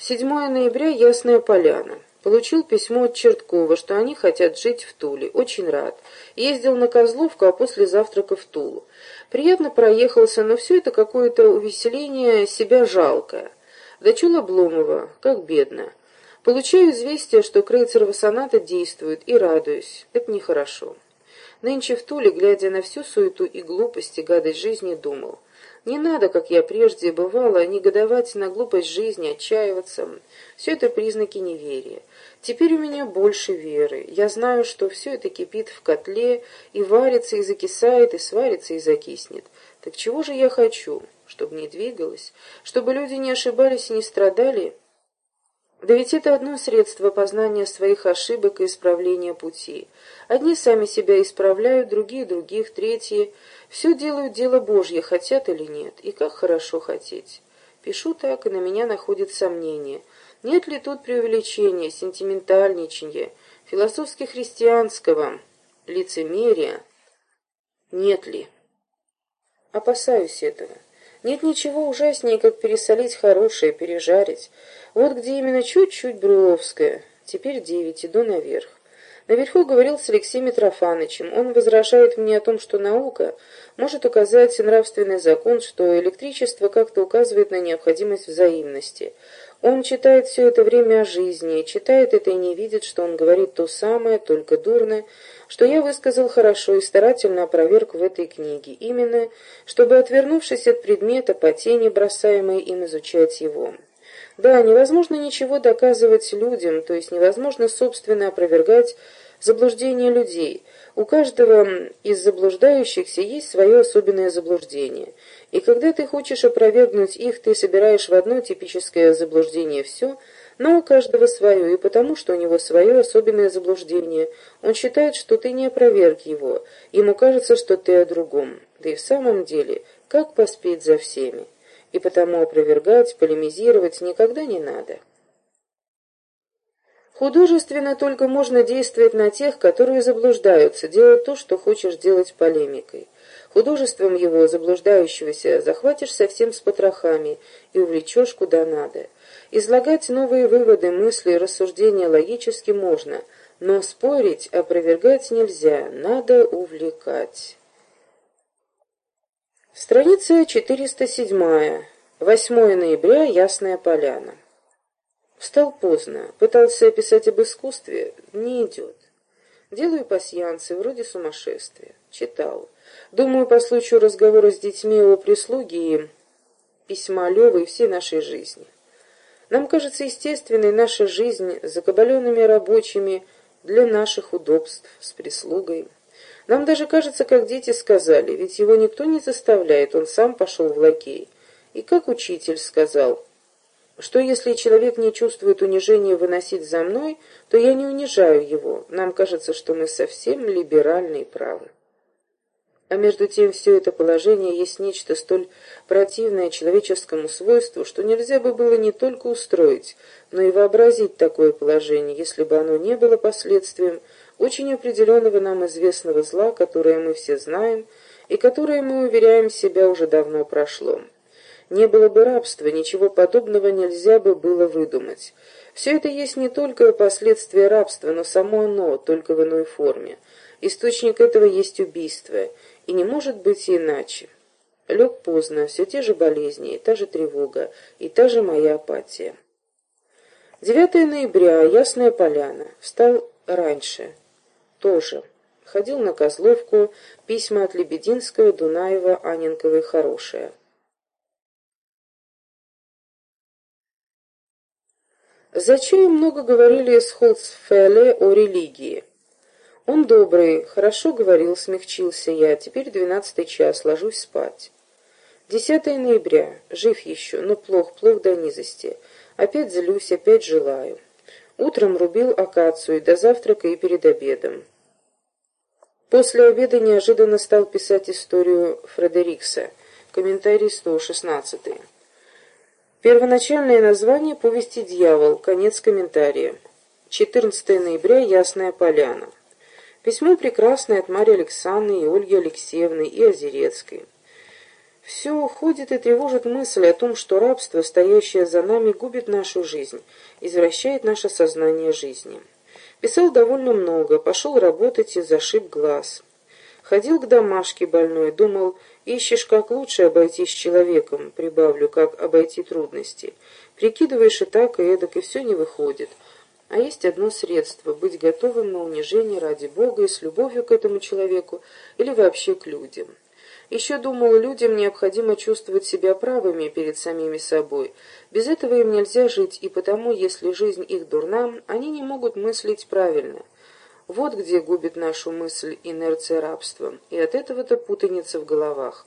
7 ноября, Ясная Поляна. Получил письмо от Черткова, что они хотят жить в Туле. Очень рад. Ездил на Козловку, а после завтрака в Тулу. Приятно проехался, но все это какое-то увеселение себя жалкое. Дочул Обломова, как бедно. Получаю известие, что Крейцерова соната действует, и радуюсь. Это нехорошо. Нынче в Туле, глядя на всю суету и глупость и гадость жизни, думал. Не надо, как я прежде бывала, негодовать на глупость жизни, отчаиваться. Все это признаки неверия. Теперь у меня больше веры. Я знаю, что все это кипит в котле, и варится, и закисает, и сварится, и закиснет. Так чего же я хочу? Чтобы не двигалось? Чтобы люди не ошибались и не страдали? Да ведь это одно средство познания своих ошибок и исправления пути. Одни сами себя исправляют, другие других, третьи. Все делают дело Божье, хотят или нет. И как хорошо хотеть. Пишу так, и на меня находит сомнение. Нет ли тут преувеличения, сентиментальничания, философски-христианского лицемерия? Нет ли? Опасаюсь этого. Нет ничего ужаснее, как пересолить хорошее, пережарить. Вот где именно чуть-чуть Брюловская. Теперь девять, иду наверх. Наверху говорил с Алексеем Митрофановичем. Он возражает мне о том, что наука может указать нравственный закон, что электричество как-то указывает на необходимость взаимности. Он читает все это время о жизни, читает это и не видит, что он говорит то самое, только дурно, что я высказал хорошо и старательно опроверг в этой книге, именно, чтобы, отвернувшись от предмета, по тени, бросаемой им, изучать его. Да, невозможно ничего доказывать людям, то есть невозможно собственно опровергать заблуждения людей. У каждого из заблуждающихся есть свое особенное заблуждение. И когда ты хочешь опровергнуть их, ты собираешь в одно типическое заблуждение все, но у каждого свое, и потому, что у него свое особенное заблуждение, он считает, что ты не опроверг его, ему кажется, что ты о другом. Да и в самом деле, как поспеть за всеми? и потому опровергать, полемизировать никогда не надо. Художественно только можно действовать на тех, которые заблуждаются, делать то, что хочешь делать полемикой. Художеством его, заблуждающегося, захватишь совсем с потрохами и увлечешь куда надо. Излагать новые выводы, мысли, рассуждения логически можно, но спорить, опровергать нельзя, надо увлекать. Страница 407. 8 ноября. Ясная поляна. Встал поздно. Пытался писать об искусстве. Не идет. Делаю пасьянцы, вроде сумасшествия. Читал. Думаю по случаю разговора с детьми о прислуге и письма Левы и всей нашей жизни. Нам кажется естественной наша жизнь с закабаленными рабочими для наших удобств, с прислугой. Нам даже кажется, как дети сказали, ведь его никто не заставляет, он сам пошел в лакей. И как учитель сказал, что если человек не чувствует унижения выносить за мной, то я не унижаю его. Нам кажется, что мы совсем либеральны и правы. А между тем все это положение есть нечто столь противное человеческому свойству, что нельзя бы было не только устроить, но и вообразить такое положение, если бы оно не было последствием очень определенного нам известного зла, которое мы все знаем и которое, мы уверяем себя, уже давно прошло. Не было бы рабства, ничего подобного нельзя бы было выдумать. Все это есть не только последствия рабства, но само оно, только в иной форме. Источник этого есть убийство, и не может быть иначе. Лег поздно, все те же болезни, и та же тревога, и та же моя апатия. 9 ноября, Ясная Поляна. Встал раньше тоже. Ходил на Козловку, письма от Лебединского, Дунаева, Аненковой Зачем много говорили с Холцфелле о религии? Он добрый, хорошо говорил, смягчился я. Теперь двенадцатый час, ложусь спать. 10 ноября. Жив еще, но плох, плох до низости. Опять злюсь, опять желаю. Утром рубил акацию, до завтрака и перед обедом. После обеда неожиданно стал писать историю Фредерикса. Комментарий 116. Первоначальное название повести «Дьявол». Конец комментария. 14 ноября. Ясная поляна. Письмо прекрасное от Марии Александры и Ольги Алексеевны и Озерецкой. Все ходит и тревожит мысль о том, что рабство, стоящее за нами, губит нашу жизнь, извращает наше сознание жизни. Писал довольно много, пошел работать и зашиб глаз. Ходил к домашке больной, думал, ищешь, как лучше обойтись человеком, прибавлю, как обойти трудности. Прикидываешь и так, и эдак, и все не выходит. А есть одно средство – быть готовым на унижение ради Бога и с любовью к этому человеку или вообще к людям. Еще думал, людям необходимо чувствовать себя правыми перед самими собой. Без этого им нельзя жить, и потому, если жизнь их дурна, они не могут мыслить правильно. Вот где губит нашу мысль инерция рабства, и от этого-то путаница в головах.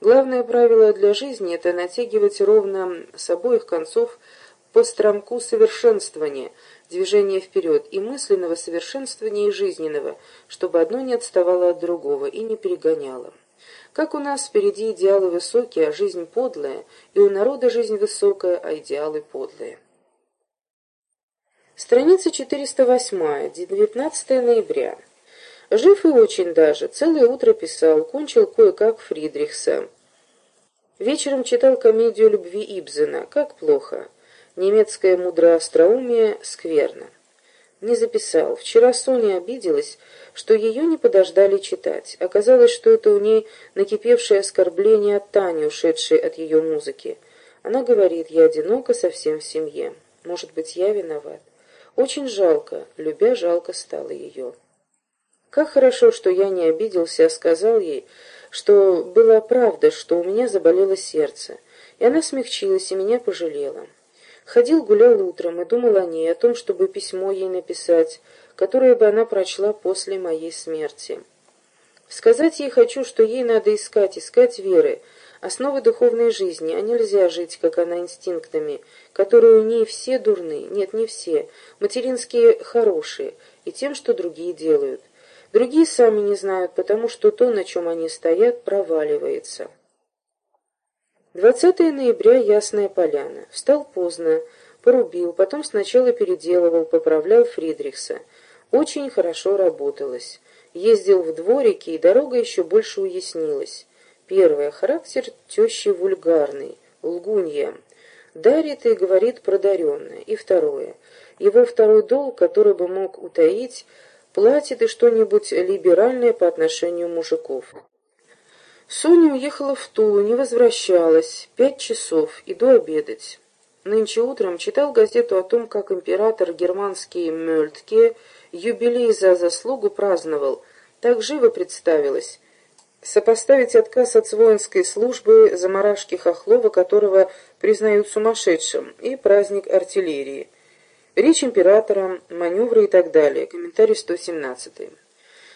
Главное правило для жизни – это натягивать ровно с обоих концов по стромку совершенствования, движения вперед, и мысленного совершенствования, и жизненного, чтобы одно не отставало от другого и не перегоняло. Как у нас впереди идеалы высокие, а жизнь подлая, и у народа жизнь высокая, а идеалы подлые. Страница 408, 19 ноября. Жив и очень даже, целое утро писал, кончил кое-как Фридрихса. Вечером читал комедию любви Ибзена. Как плохо. Немецкое мудрое остроумие скверно. Не записал. Вчера Соня обиделась, что ее не подождали читать. Оказалось, что это у ней накипевшее оскорбление от Тани, ушедшей от ее музыки. Она говорит, я одинока совсем в семье. Может быть, я виноват. Очень жалко, любя жалко стало ее. Как хорошо, что я не обиделся, а сказал ей, что была правда, что у меня заболело сердце. И она смягчилась и меня пожалела. Ходил, гулял утром и думал о ней, о том, чтобы письмо ей написать, которое бы она прочла после моей смерти. Сказать ей хочу, что ей надо искать, искать веры, основы духовной жизни, а нельзя жить, как она, инстинктами, которые у ней все дурны, нет, не все, материнские хорошие, и тем, что другие делают. Другие сами не знают, потому что то, на чем они стоят, проваливается. 20 ноября, Ясная Поляна. Встал поздно, порубил, потом сначала переделывал, поправлял Фридрихса. Очень хорошо работалось. Ездил в дворике, и дорога еще больше уяснилась. Первое. Характер тещи вульгарный, лгунья. Дарит и говорит продаренно. И второе. Его второй долг, который бы мог утаить, платит и что-нибудь либеральное по отношению мужиков. Соня уехала в Тулу, не возвращалась. Пять часов. Иду обедать. Нынче утром читал газету о том, как император германский Мёльтке юбилей за заслугу праздновал. Так живо представилось. Сопоставить отказ от воинской службы заморашки Хохлова, которого признают сумасшедшим, и праздник артиллерии. Речь императора, маневры и так далее. Комментарий 117.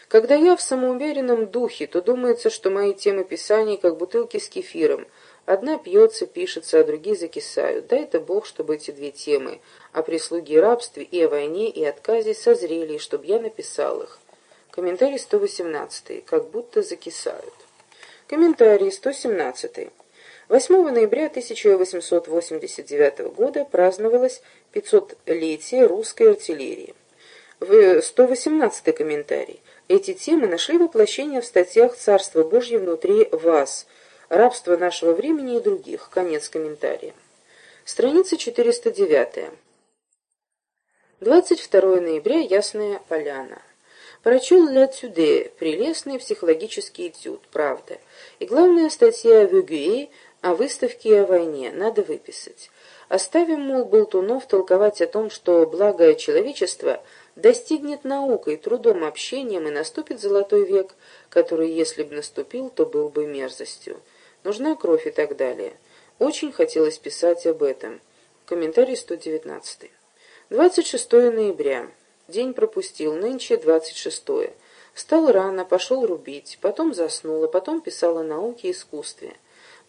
Когда я в самоуверенном духе, то думается, что мои темы писаний как бутылки с кефиром. Одна пьется, пишется, а другие закисают. Дай-то Бог, чтобы эти две темы о прислуге и рабстве и о войне и отказе созрели, чтобы я написал их. Комментарий 118. Как будто закисают. Комментарий 117. 8 ноября 1889 года праздновалось 500-летие русской артиллерии. В 118 комментарий. Эти темы нашли воплощение в статьях «Царство Божье внутри вас», «Рабство нашего времени» и других. Конец комментария. Страница 409. 22 ноября. Ясная Поляна. Прочел Ля Цюде, прелестный психологический этюд, правда. И главная статья Вюгюи о выставке и о войне надо выписать. Оставим, мол, болтунов толковать о том, что благое человечество – достигнет наукой, трудом, общением, и наступит золотой век, который, если бы наступил, то был бы мерзостью. Нужна кровь и так далее. Очень хотелось писать об этом. Комментарий 119. 26 ноября. День пропустил, нынче 26 -е. Встал рано, пошел рубить, потом заснул, а потом писал о науке и искусстве.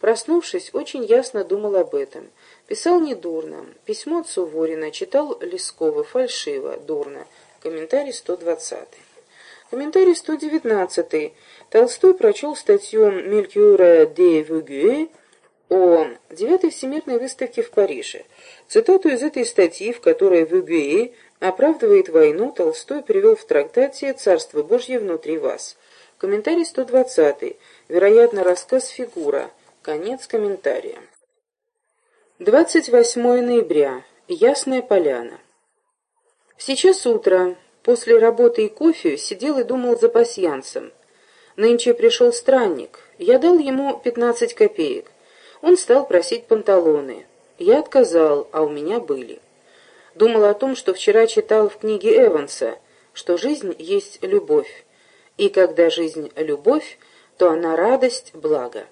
Проснувшись, очень ясно думал об этом. Писал недурно. Письмо от Суворина читал Лескова фальшиво, дурно. Комментарий 120. Комментарий 119. Толстой прочел статью Мелькюра де Вугюэ о девятой всемирной выставке в Париже. Цитату из этой статьи, в которой Вугюэ оправдывает войну, Толстой привел в трактате «Царство Божье внутри вас». Комментарий 120. Вероятно, рассказ «Фигура». Конец комментария. 28 ноября. Ясная поляна. Сейчас утро. После работы и кофе сидел и думал за пасьянцем. Нынче пришел странник. Я дал ему 15 копеек. Он стал просить панталоны. Я отказал, а у меня были. Думал о том, что вчера читал в книге Эванса, что жизнь есть любовь. И когда жизнь — любовь, то она радость, благо.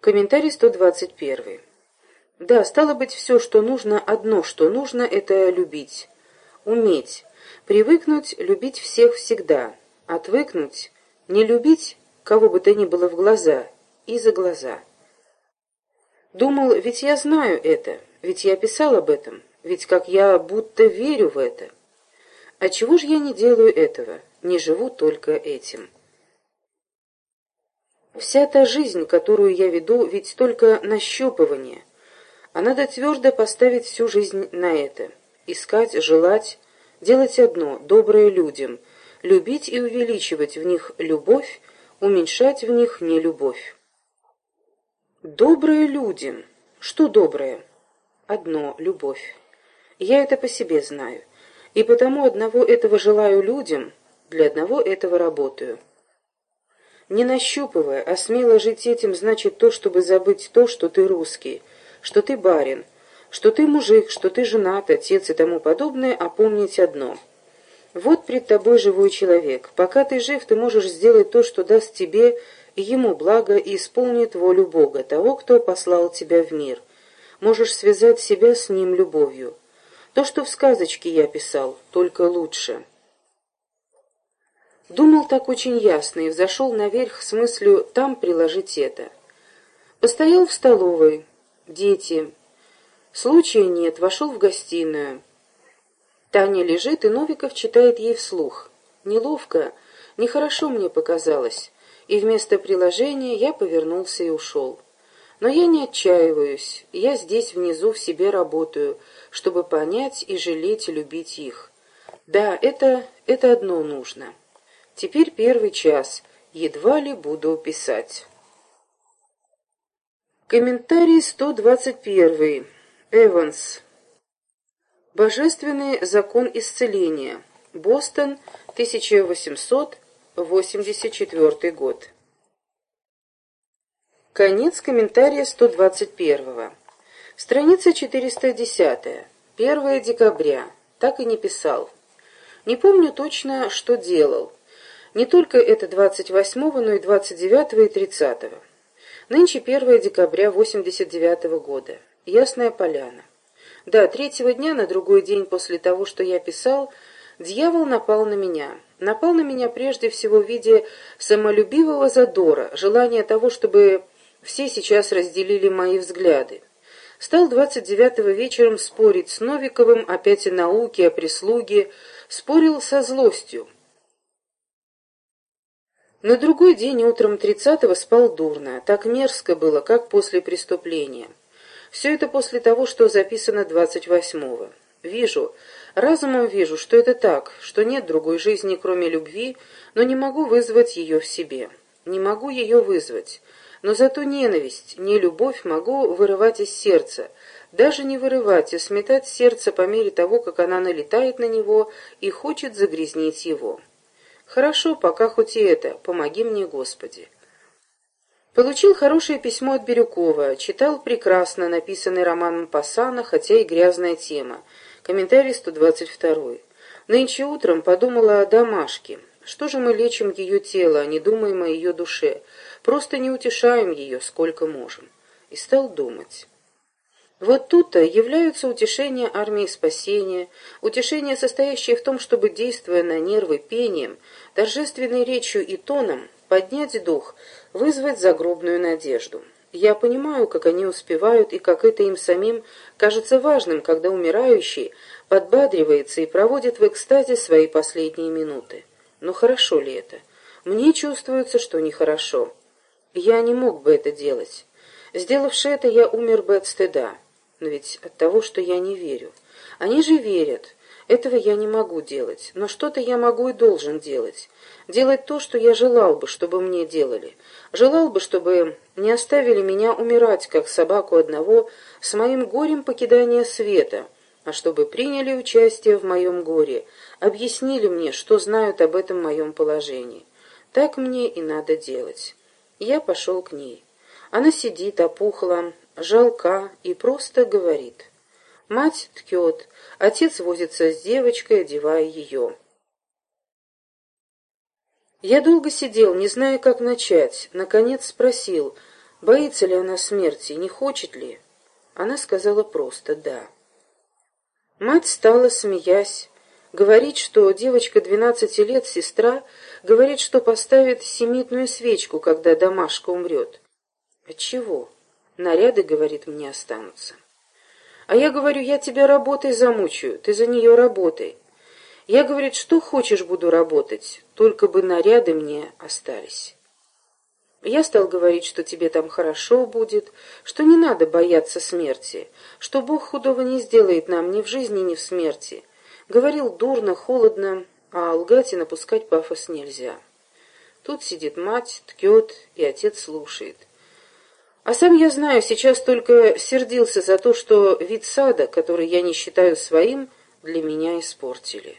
Комментарий 121. Да, стало быть, все, что нужно, одно, что нужно, это любить. Уметь. Привыкнуть любить всех всегда. Отвыкнуть. Не любить кого бы то ни было в глаза и за глаза. Думал, ведь я знаю это, ведь я писал об этом, ведь как я будто верю в это. А чего же я не делаю этого, не живу только этим? Вся та жизнь, которую я веду, ведь только нащупывание — а надо твердо поставить всю жизнь на это. Искать, желать, делать одно, доброе людям, любить и увеличивать в них любовь, уменьшать в них нелюбовь. Добрые люди. Что доброе? Одно — любовь. Я это по себе знаю. И потому одного этого желаю людям, для одного этого работаю. Не нащупывая, а смело жить этим, значит то, чтобы забыть то, что ты русский — что ты барин, что ты мужик, что ты женат, отец и тому подобное, а помнить одно. Вот пред тобой живой человек. Пока ты жив, ты можешь сделать то, что даст тебе и ему благо и исполнит волю Бога, того, кто послал тебя в мир. Можешь связать себя с ним любовью. То, что в сказочке я писал, только лучше. Думал так очень ясно и взошел наверх с мыслью «там приложить это». Постоял в столовой, Дети. Случая нет, вошел в гостиную. Таня лежит, и Новиков читает ей вслух. Неловко, нехорошо мне показалось, и вместо приложения я повернулся и ушел. Но я не отчаиваюсь, я здесь внизу в себе работаю, чтобы понять и жалеть и любить их. Да, это, это одно нужно. Теперь первый час, едва ли буду писать. Комментарий 121. Эванс. Божественный закон исцеления. Бостон, 1884 год. Конец комментария 121. Страница 410. 1 декабря. Так и не писал. Не помню точно, что делал. Не только это 28, но и 29 и 30. Нынче 1 декабря 89 -го года. Ясная поляна. Да, третьего дня, на другой день после того, что я писал, дьявол напал на меня. Напал на меня прежде всего в виде самолюбивого задора, желания того, чтобы все сейчас разделили мои взгляды. Стал 29-го вечером спорить с Новиковым опять о науке, о прислуге, спорил со злостью. На другой день утром тридцатого спал дурно, так мерзко было, как после преступления. Все это после того, что записано двадцать восьмого. Вижу, разумом вижу, что это так, что нет другой жизни, кроме любви, но не могу вызвать ее в себе. Не могу ее вызвать. Но зато ненависть, не любовь могу вырывать из сердца. Даже не вырывать, а сметать сердце по мере того, как она налетает на него и хочет загрязнить его. Хорошо, пока хоть и это. Помоги мне, Господи. Получил хорошее письмо от Бирюкова. Читал прекрасно написанный роман Мапассана, хотя и грязная тема. Комментарий 122. Нынче утром подумала о домашке. Что же мы лечим ее тело, а не думаем о ее душе? Просто не утешаем ее, сколько можем. И стал думать. Вот тут-то являются утешения армии спасения, утешения, состоящие в том, чтобы, действуя на нервы пением, торжественной речью и тоном, поднять дух, вызвать загробную надежду. Я понимаю, как они успевают и как это им самим кажется важным, когда умирающий подбадривается и проводит в экстазе свои последние минуты. Но хорошо ли это? Мне чувствуется, что нехорошо. Я не мог бы это делать. Сделавши это, я умер бы от стыда но ведь от того, что я не верю. Они же верят. Этого я не могу делать, но что-то я могу и должен делать. Делать то, что я желал бы, чтобы мне делали. Желал бы, чтобы не оставили меня умирать, как собаку одного, с моим горем покидания света, а чтобы приняли участие в моем горе, объяснили мне, что знают об этом моем положении. Так мне и надо делать. Я пошел к ней. Она сидит, опухла, жалка и просто говорит. Мать ткет, отец возится с девочкой, одевая ее. Я долго сидел, не зная, как начать. Наконец спросил, боится ли она смерти, не хочет ли. Она сказала просто «да». Мать стала, смеясь, говорить, что девочка двенадцати лет, сестра, говорит, что поставит семитную свечку, когда домашка умрет. Отчего? Наряды, говорит, мне останутся. А я говорю, я тебя работой замучаю, ты за нее работай. Я, говорит, что хочешь буду работать, только бы наряды мне остались. Я стал говорить, что тебе там хорошо будет, что не надо бояться смерти, что Бог худого не сделает нам ни в жизни, ни в смерти. Говорил дурно, холодно, а лгать и напускать пафос нельзя. Тут сидит мать, ткет, и отец слушает. А сам я знаю, сейчас только сердился за то, что вид сада, который я не считаю своим, для меня испортили.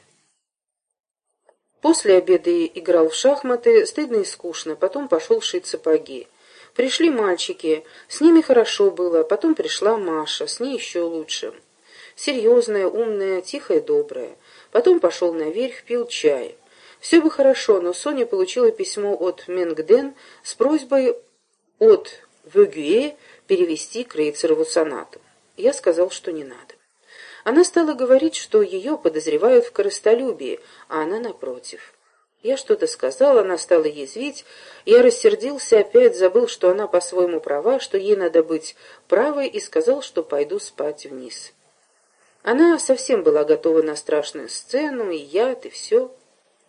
После обеда играл в шахматы, стыдно и скучно, потом пошел шить сапоги. Пришли мальчики, с ними хорошо было, потом пришла Маша, с ней еще лучше. Серьезная, умная, тихая, добрая. Потом пошел наверх, пил чай. Все бы хорошо, но Соня получила письмо от Менгден с просьбой от Вюгюэ перевести Крейцерову сонату. Я сказал, что не надо. Она стала говорить, что ее подозревают в корыстолюбии, а она напротив. Я что-то сказал, она стала язвить, я рассердился, опять забыл, что она по-своему права, что ей надо быть правой, и сказал, что пойду спать вниз. Она совсем была готова на страшную сцену, и яд, и все.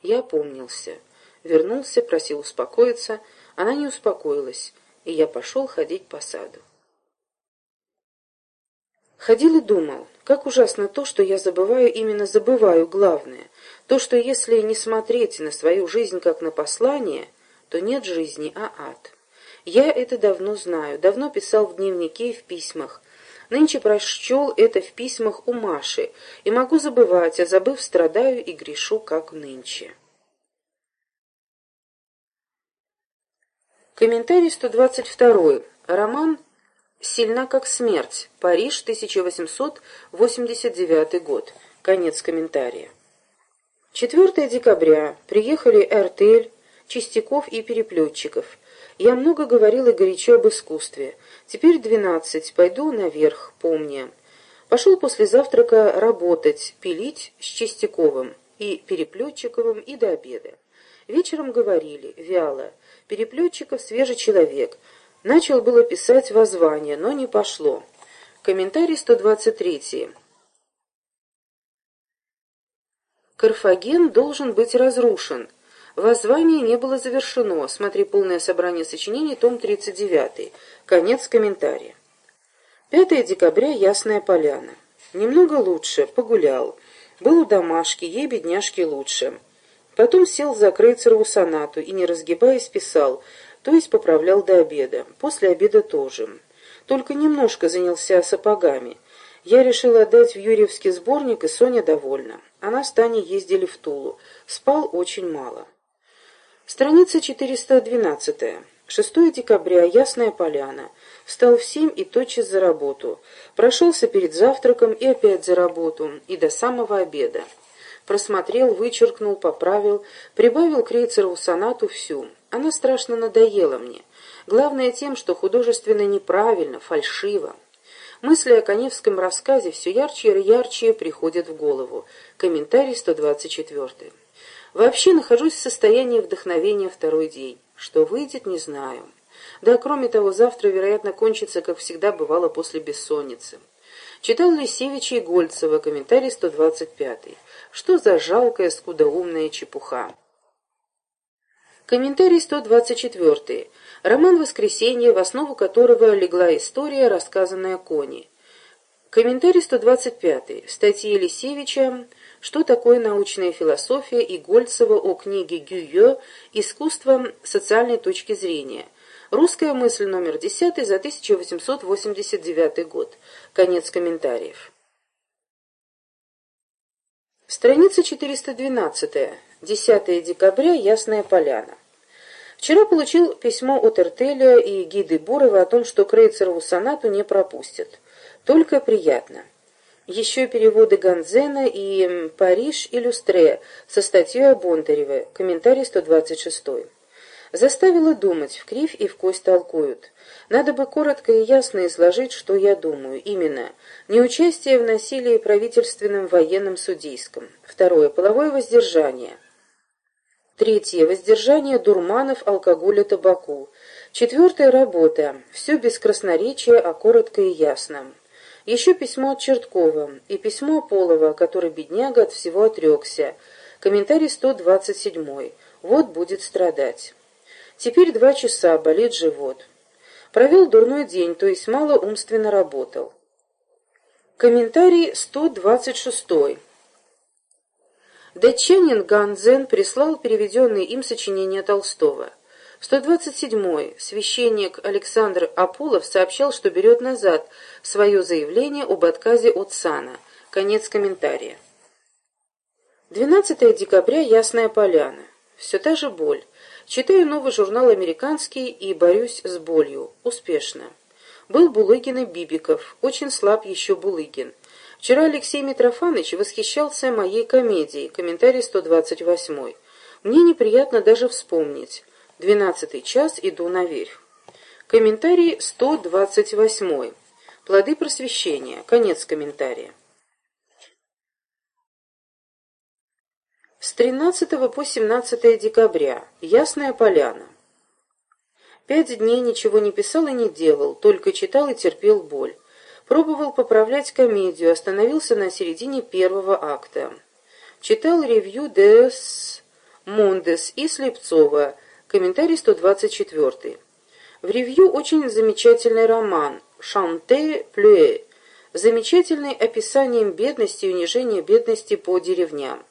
Я помнился. Вернулся, просил успокоиться. Она не успокоилась и я пошел ходить по саду. Ходил и думал, как ужасно то, что я забываю, именно забываю главное. То, что если не смотреть на свою жизнь как на послание, то нет жизни, а ад. Я это давно знаю, давно писал в дневнике и в письмах. Нынче прочел это в письмах у Маши, и могу забывать, а забыв, страдаю и грешу, как нынче. Комментарий 122. Роман «Сильна как смерть. Париж, 1889 год». Конец комментария. 4 декабря. Приехали Эртель, Чистяков и Переплетчиков. Я много говорил и горячо об искусстве. Теперь двенадцать. Пойду наверх, помня. Пошел после завтрака работать, пилить с Чистяковым и Переплетчиковым и до обеда. Вечером говорили, вяло, Переплетчиков свежий человек. Начал было писать воззвание, но не пошло. Комментарий 123. Карфаген должен быть разрушен. Воззвание не было завершено. Смотри полное собрание сочинений, том 39. Конец комментария. 5 декабря, Ясная Поляна. Немного лучше, погулял. Был у домашки, ей, бедняжки, лучше. Потом сел за Крейцерову сонату и, не разгибаясь, писал, то есть поправлял до обеда. После обеда тоже. Только немножко занялся сапогами. Я решил отдать в Юрьевский сборник, и Соня довольна. Она с Таней ездили в Тулу. Спал очень мало. Страница 412. 6 декабря. Ясная поляна. Встал в семь и тотчас за работу. Прошелся перед завтраком и опять за работу. И до самого обеда просмотрел, вычеркнул, поправил, прибавил Крейцерову сонату всю. Она страшно надоела мне. Главное тем, что художественно неправильно, фальшиво. Мысли о Коневском рассказе все ярче и ярче приходят в голову. Комментарий 124. Вообще нахожусь в состоянии вдохновения второй день. Что выйдет, не знаю. Да, кроме того, завтра, вероятно, кончится, как всегда бывало после бессонницы. Читал Лисевича и Гольцева, комментарий 125. Что за жалкая, скудоумная чепуха? Комментарий 124. Роман «Воскресенье», в основу которого легла история, рассказанная Кони. Комментарий 125. Статьи Елисевича что такое научная философия и Гольцева о книге Гюйо «Искусство социальной точки зрения». Русская мысль номер 10 за 1889 год. Конец комментариев. Страница 412. 10 декабря. Ясная поляна. Вчера получил письмо от Эртеля и Гиды Бурова о том, что Крейцерову сонату не пропустят. Только приятно. Еще переводы Ганзена и «Париж иллюстре» со статьей о Бондареве, комментарий 126. Заставила думать, в кривь и в кость толкуют. Надо бы коротко и ясно изложить, что я думаю. Именно, неучастие в насилии правительственном военном судейском. Второе, половое воздержание. Третье, воздержание дурманов, алкоголя, табаку. Четвертая работа. Все без красноречия, а коротко и ясно. Еще письмо от Черткова и письмо Полова, который бедняга от всего отрекся. Комментарий 127. Вот будет страдать. Теперь два часа, болит живот. Провел дурной день, то есть мало умственно работал. Комментарий 126. Датчанин Ганзен прислал переведенные им сочинения Толстого. 127. Священник Александр Апулов сообщал, что берет назад свое заявление об отказе от сана. Конец комментария. 12 декабря. Ясная поляна. Все та же боль. Читаю новый журнал «Американский» и борюсь с болью. Успешно. Был Булыгин и Бибиков. Очень слаб еще Булыгин. Вчера Алексей Митрофанович восхищался моей комедией. Комментарий 128. Мне неприятно даже вспомнить. Двенадцатый час, иду наверх. Комментарий 128. Плоды просвещения. Конец комментария. С 13 по 17 декабря. Ясная поляна. Пять дней ничего не писал и не делал, только читал и терпел боль. Пробовал поправлять комедию, остановился на середине первого акта. Читал ревью «Дес Мондес» и Слепцова – Комментарий 124. В ревью очень замечательный роман «Шанте Плюэ», замечательный описанием бедности и унижения бедности по деревням.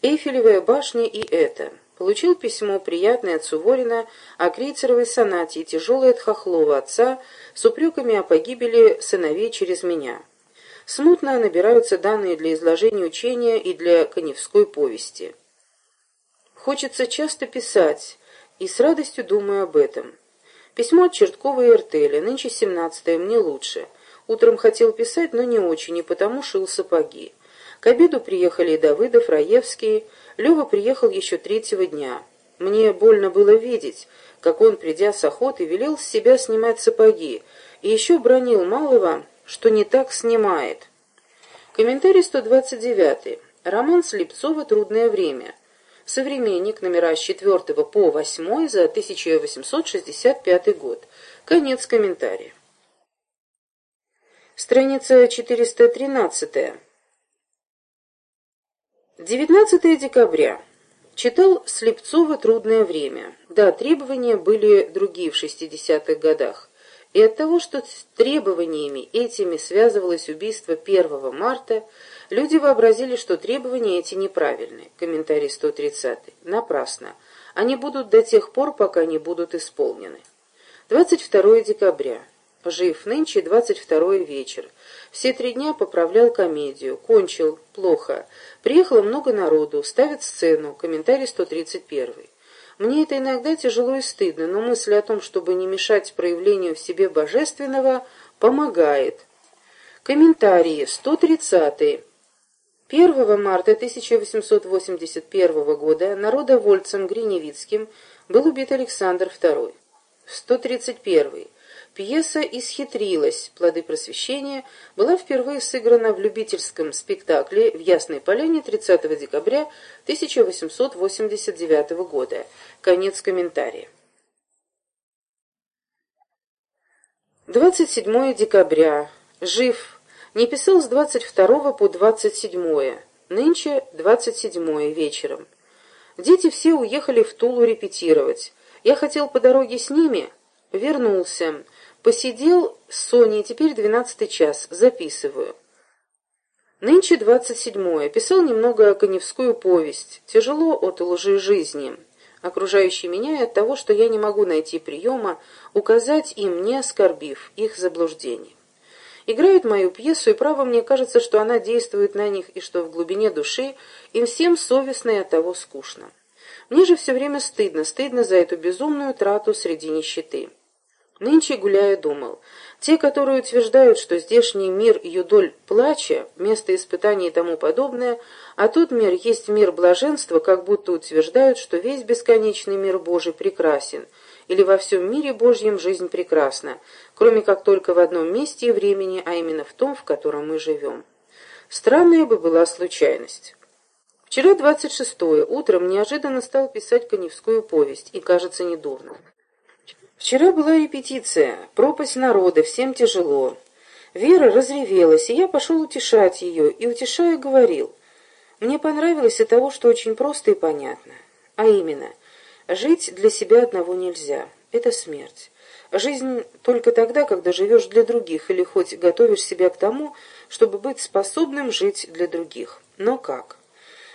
Эйфелевая башня и это. Получил письмо приятное от Суворина о крейцеровой сонате и тяжелое от Хохлова отца с упреками о погибели сыновей через меня. Смутно набираются данные для изложения учения и для коневской повести. Хочется часто писать, и с радостью думаю об этом. Письмо от Черткова и Эртеля, нынче семнадцатое, мне лучше. Утром хотел писать, но не очень, и потому шил сапоги. К обеду приехали Давыдов, Раевский. Лева приехал еще третьего дня. Мне больно было видеть, как он, придя с охоты, велел с себя снимать сапоги, и еще бронил Малого, что не так снимает. Комментарий 129. Роман Слепцова «Трудное время». Современник, номера с 4 по 8 за 1865 год. Конец комментария. Страница 413. 19 декабря. Читал Слепцова «Трудное время». Да, требования были другие в 60-х годах. И от того, что с требованиями этими связывалось убийство 1 марта, Люди вообразили, что требования эти неправильны. Комментарий 130. Напрасно. Они будут до тех пор, пока не будут исполнены. 22 декабря. Жив нынче 22 вечер. Все три дня поправлял комедию. Кончил. Плохо. Приехало много народу. Ставят сцену. Комментарий 131. Мне это иногда тяжело и стыдно, но мысль о том, чтобы не мешать проявлению в себе божественного, помогает. Комментарии 130. 1 марта 1881 года народовольцем Гриневицким был убит Александр II. 131. Пьеса «Исхитрилась. Плоды просвещения» была впервые сыграна в любительском спектакле в Ясной Поляне 30 декабря 1889 года. Конец комментария. 27 декабря. Жив не писал с 22 по 27, нынче 27 вечером. Дети все уехали в Тулу репетировать. Я хотел по дороге с ними, вернулся, посидел с Соней, теперь 12 час, записываю. Нынче двадцать седьмое. Писал немного коневскую повесть. Тяжело от лжи жизни, окружающей меня и от того, что я не могу найти приема, указать им, не оскорбив их заблуждений. Играют мою пьесу, и право мне кажется, что она действует на них, и что в глубине души им всем совестно и от того скучно. Мне же все время стыдно, стыдно за эту безумную трату среди нищеты. Нынче, гуляя, думал, те, которые утверждают, что здешний мир юдоль плача, место испытаний и тому подобное, а тот мир есть мир блаженства, как будто утверждают, что весь бесконечный мир Божий прекрасен, или во всем мире Божьем жизнь прекрасна, кроме как только в одном месте и времени, а именно в том, в котором мы живем. Странная бы была случайность. Вчера, 26-е, утром неожиданно стал писать коневскую повесть, и, кажется, недурно. Вчера была репетиция, пропасть народа, всем тяжело. Вера разревелась, и я пошел утешать ее, и, утешая, говорил. Мне понравилось и того, что очень просто и понятно. А именно, жить для себя одного нельзя. Это смерть. Жизнь только тогда, когда живешь для других, или хоть готовишь себя к тому, чтобы быть способным жить для других. Но как?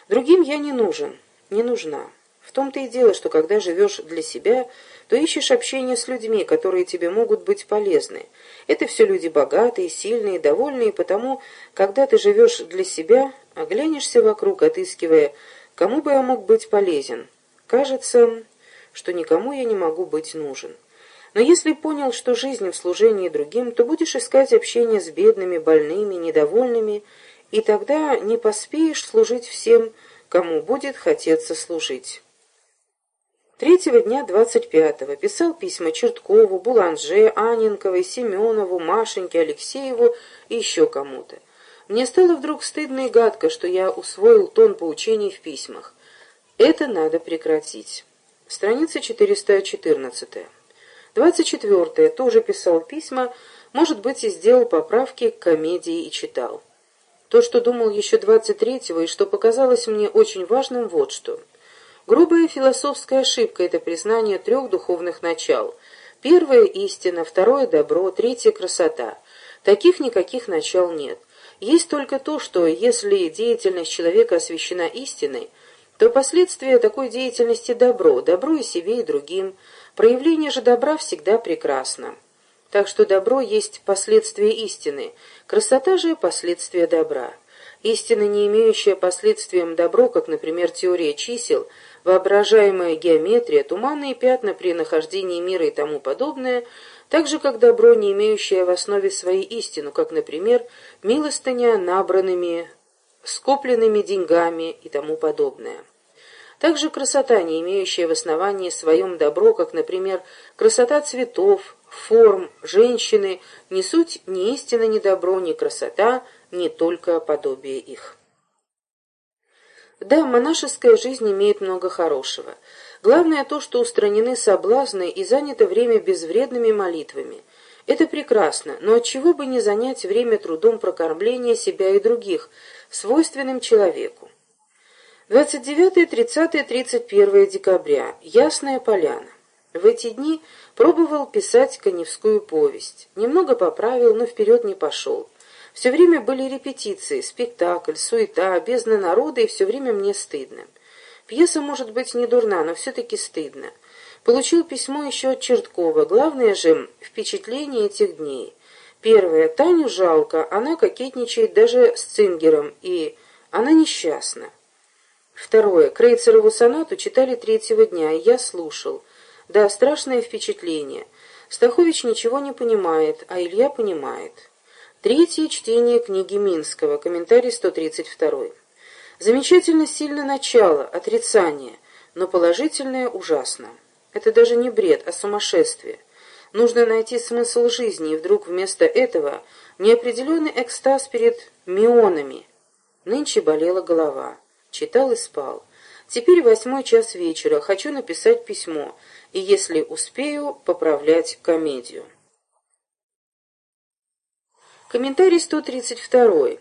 Другим я не нужен, не нужна. В том-то и дело, что когда живешь для себя, то ищешь общение с людьми, которые тебе могут быть полезны. Это все люди богатые, сильные, довольные, потому, когда ты живешь для себя, оглянешься вокруг, отыскивая, кому бы я мог быть полезен. Кажется, что никому я не могу быть нужен. Но если понял, что жизнь в служении другим, то будешь искать общение с бедными, больными, недовольными, и тогда не поспеешь служить всем, кому будет хотеться служить. Третьего дня, двадцать пятого, писал письма Черткову, Буланже, Аненковой, Семенову, Машеньке, Алексееву и еще кому-то. Мне стало вдруг стыдно и гадко, что я усвоил тон поучений в письмах. Это надо прекратить. Страница 414. 24. Тоже писал письма, может быть, и сделал поправки к комедии и читал. То, что думал еще 23-го и что показалось мне очень важным, вот что – Грубая философская ошибка – это признание трех духовных начал. Первое – истина, второе – добро, третье – красота. Таких никаких начал нет. Есть только то, что если деятельность человека освящена истиной, то последствия такой деятельности – добро, добро и себе, и другим. Проявление же добра всегда прекрасно. Так что добро есть последствие истины, красота же – последствия добра. Истина, не имеющая последствием добро, как, например, теория чисел – воображаемая геометрия, туманные пятна при нахождении мира и тому подобное, так же как добро, не имеющее в основе своей истину, как, например, милостыня набранными, скопленными деньгами и тому подобное. Также красота, не имеющая в основании своем добро, как, например, красота цветов, форм, женщины, не суть ни истина, ни добро, ни красота, не только подобие их. Да, монашеская жизнь имеет много хорошего. Главное то, что устранены соблазны и занято время безвредными молитвами. Это прекрасно, но отчего бы не занять время трудом прокормления себя и других, свойственным человеку. 29, 30, 31 декабря. Ясная поляна. В эти дни пробовал писать коневскую повесть. Немного поправил, но вперед не пошел. Все время были репетиции, спектакль, суета, бездна народа, и все время мне стыдно. Пьеса может быть не дурна, но все-таки стыдно. Получил письмо еще от Черткова. Главное же впечатление этих дней. Первое. Таню жалко, она кокетничает даже с Цингером, и она несчастна. Второе. Крейцерову сонату читали третьего дня, и я слушал. Да, страшное впечатление. Стахович ничего не понимает, а Илья понимает. Третье чтение книги Минского, комментарий 132. Замечательно сильно начало, отрицание, но положительное ужасно. Это даже не бред, а сумасшествие. Нужно найти смысл жизни, и вдруг вместо этого неопределенный экстаз перед мионами. Нынче болела голова. Читал и спал. Теперь восьмой час вечера. Хочу написать письмо, и если успею, поправлять комедию. Комментарий 132.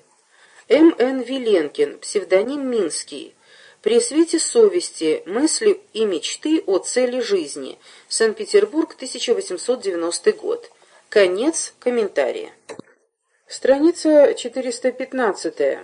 М.Н. Виленкин, псевдоним Минский. При свете совести. Мысли и мечты о цели жизни. Санкт-Петербург, 1890 год. Конец комментария. Страница 415.